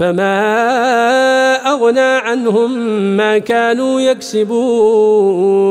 فما أغنى عنهم ما كانوا يكسبون